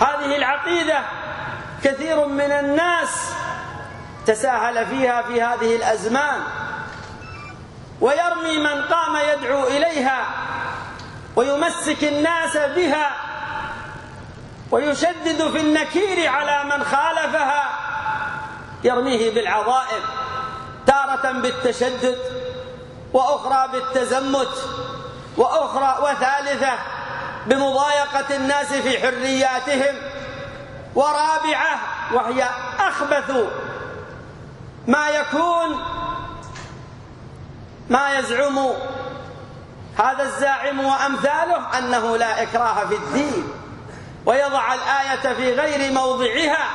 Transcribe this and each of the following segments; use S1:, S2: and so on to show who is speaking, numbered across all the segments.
S1: هذه العقيدة كثير من الناس تساهل فيها في هذه الأزمان ويرمي من قام يدعو إليها ويمسك الناس بها ويشدد في النكير على من خالفها يرميه بالعظائم تارة بالتشدد وأخرى بالتزمت وأخرى وثالثة. بمضايقة الناس في حرياتهم ورابعة وهي أخبث ما يكون ما يزعم هذا الزاعم وأمثاله أنه لا إكراه في الدين ويضع الآية في غير موضعها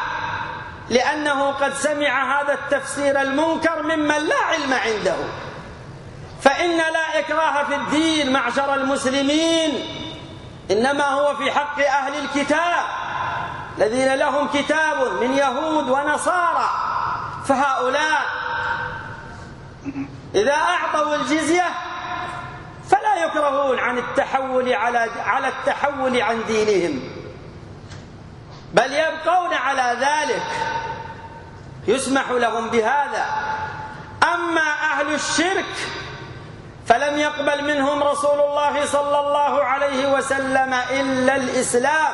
S1: لأنه قد سمع هذا التفسير المنكر ممن لا علم عنده. فإن لا إكراه في الدين معشر المسلمين إنما هو في حق أهل الكتاب الذين لهم كتاب من يهود ونصارى فهؤلاء إذا أعطوا الجزية فلا يكرهون عن التحول على على التحول عن دينهم بل يبقون على ذلك يسمح لهم بهذا. أما أهل الشرك فلم يقبل منهم رسول الله صلى الله عليه وسلم إلا الإسلام.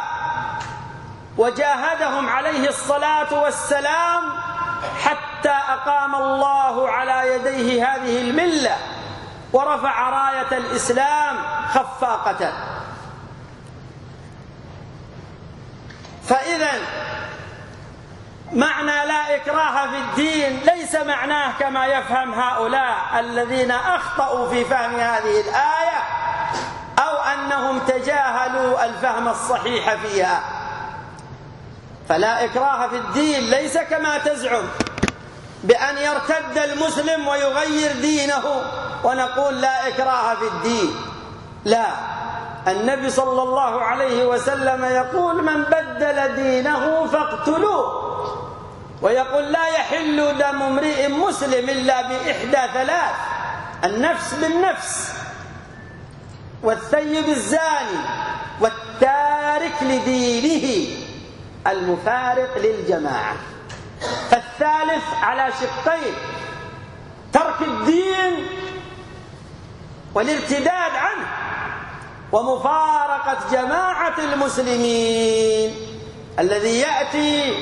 S1: وجاهدهم عليه الصلاة والسلام حتى أقام الله على يديه هذه الملة ورفع راية الإسلام خفاقة. فإذا معنى لا إكراه في الدين ليس معناه كما يفهم هؤلاء الذين أخطأوا في فهم هذه الآية أو أنهم تجاهلوا الفهم الصحيح فيها. فلا إكراه في الدين ليس كما تزعم بأن يرتد المسلم ويغير دينه ونقول لا إكراه في الدين. لا. النبي صلى الله عليه وسلم يقول من بدل دينه فاقتلوه. ويقول لا يحل دم امرئ مسلم إلا بإحدى ثلاث النفس بالنفس والثيب الزاني والتارك لدينه المفارق للجماعة. فالثالث على شقين ترك الدين والارتداد عنه ومفارقة جماعة المسلمين الذي يأتي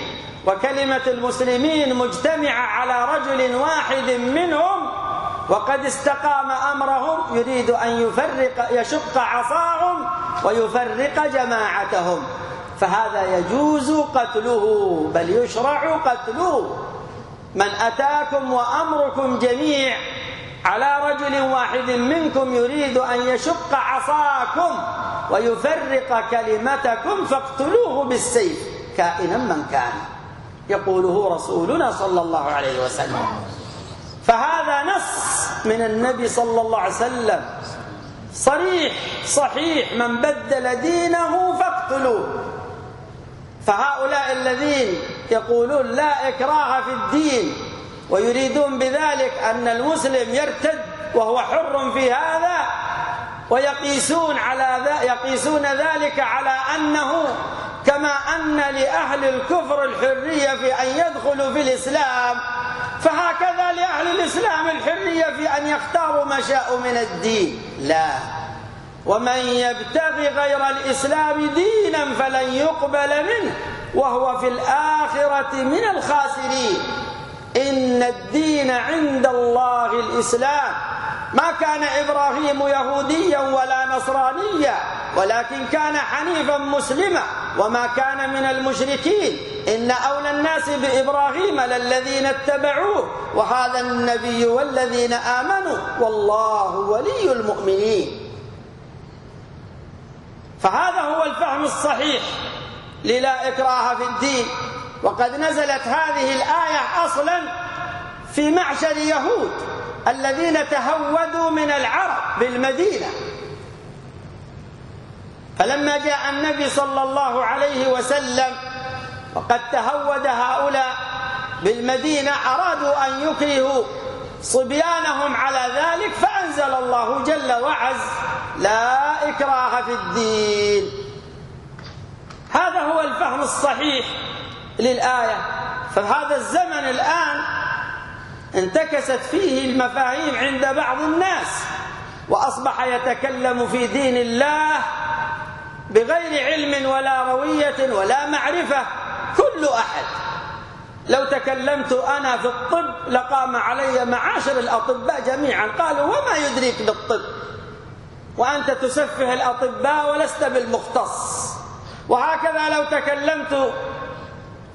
S1: وكلمة المسلمين مجتمعة على رجل واحد منهم وقد استقام أمرهم يريد أن يفرق يشق عصاهم ويفرق جماعتهم. فهذا يجوز قتله بل يشرع قتله. من أتاكم وأمركم جميع على رجل واحد منكم يريد أن يشق عصاكم ويفرق كلمتكم فاقتلوه بالسيف كائنا من كان. يقوله رسولنا صلى الله عليه وسلم. فهذا نص من النبي صلى الله عليه وسلم. صريح صحيح من بدل دينه فاقتلوه. فهؤلاء الذين يقولون لا إكراه في الدين ويريدون بذلك أن المسلم يرتد وهو حر في هذا ويقيسون على يقيسون ذلك على أنه كما أن لأهل الكفر الحرية في أن يدخلوا في الإسلام فهكذا لأهل الإسلام الحرية في أن يختاروا ما شاءوا من الدين. لا. ومن يبتغي غير الإسلام دينا فلن يقبل منه وهو في الآخرة من الخاسرين. إن الدين عند الله الإسلام. ما كان إبراهيم يهوديا ولا نصرانيا. ولكن كان حنيفا مسلما وما كان من المشركين. إن أولى الناس بإبراهيم للذين اتبعوه وهذا النبي والذين آمنوا والله ولي المؤمنين. فهذا هو الفهم الصحيح للا إكراه في الدين. وقد نزلت هذه الآية أصلا في معشر يهود الذين تهودوا من العرب بالمدينة. فلما جاء النبي صلى الله عليه وسلم وقد تهود هؤلاء بالمدينة أرادوا أن يكرهوا صبيانهم على ذلك فأنزل الله جل وعز لا إكراه في الدين هذا هو الفهم الصحيح للآية. فهذا الزمن الآن انتكست فيه المفاهيم عند بعض الناس وأصبح يتكلم في دين الله بغير علم ولا روية ولا معرفة كل أحد. لو تكلمت أنا في الطب لقام علي معاشر الأطباء جميعا. قالوا وما يدريك بالطب؟ وأنت تسفه الأطباء ولست بالمختص. وهكذا لو تكلمت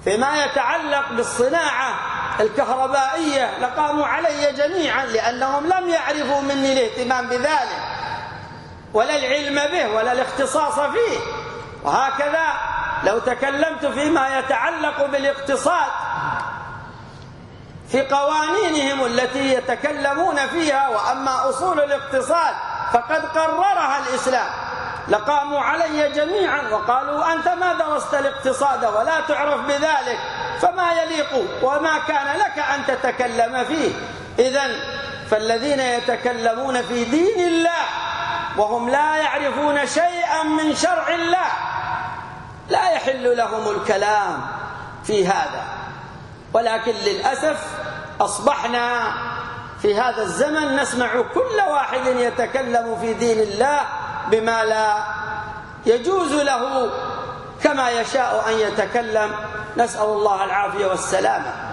S1: فيما يتعلق بالصناعة الكهربائية لقاموا علي جميعا لأنهم لم يعرفوا مني الاهتمام بذلك. ولا العلم به ولا الاختصاص فيه. وهكذا لو تكلمت فيما يتعلق بالاقتصاد في قوانينهم التي يتكلمون فيها وأما أصول الاقتصاد فقد قررها الإسلام. لقاموا علي جميعا وقالوا أنت ما درست الاقتصاد ولا تعرف بذلك فما يليق وما كان لك أن تتكلم فيه. إذا فالذين يتكلمون في دين الله وهم لا يعرفون شيئا من شرع الله. لا يحل لهم الكلام في هذا. ولكن للأسف أصبحنا في هذا الزمن نسمع كل واحد يتكلم في دين الله بما لا يجوز له كما يشاء أن يتكلم. نسأل الله العافية والسلامة.